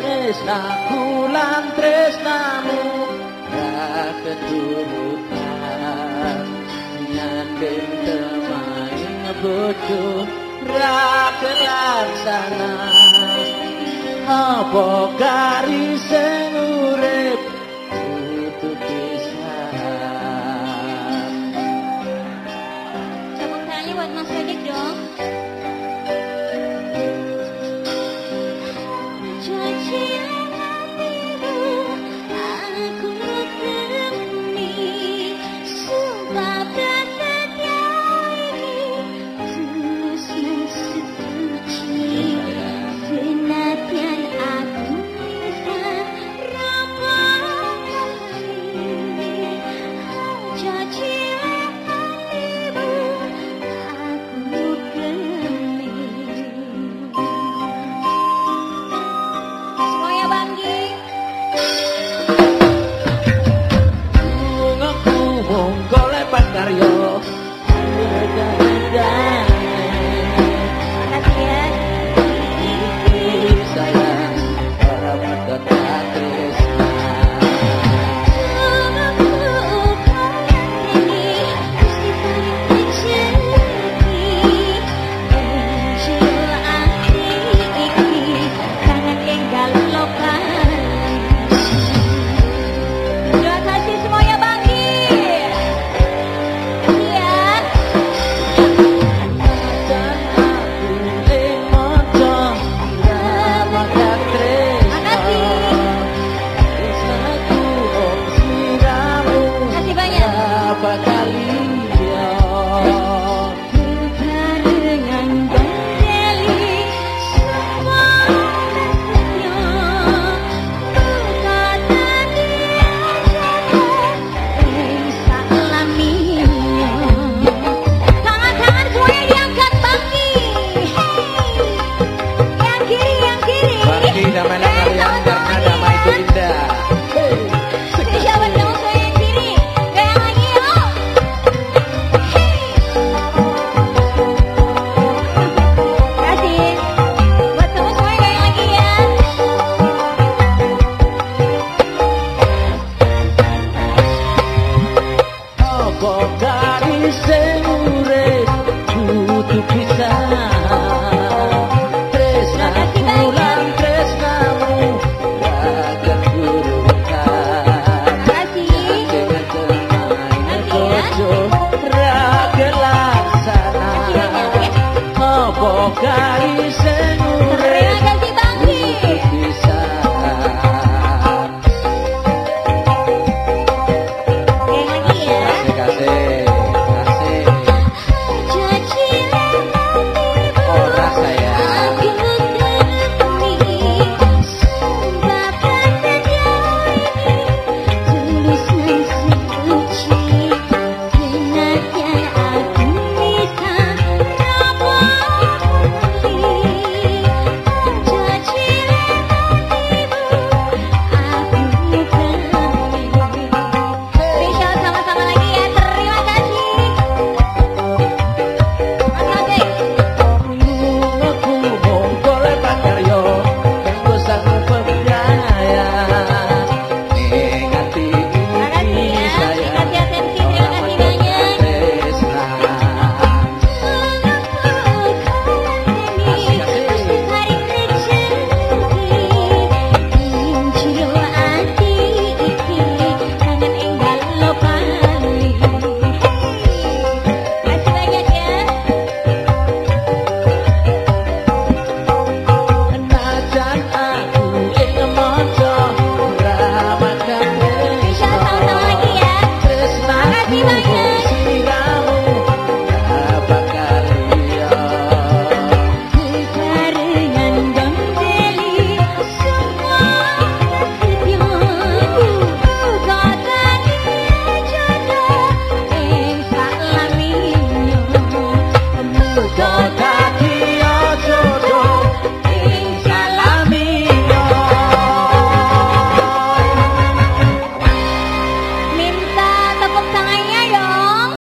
tresnaku lan tresnamu. Ra keturutan nyandeng temain bojo ra kelaksana. Apa garis sing urip boca.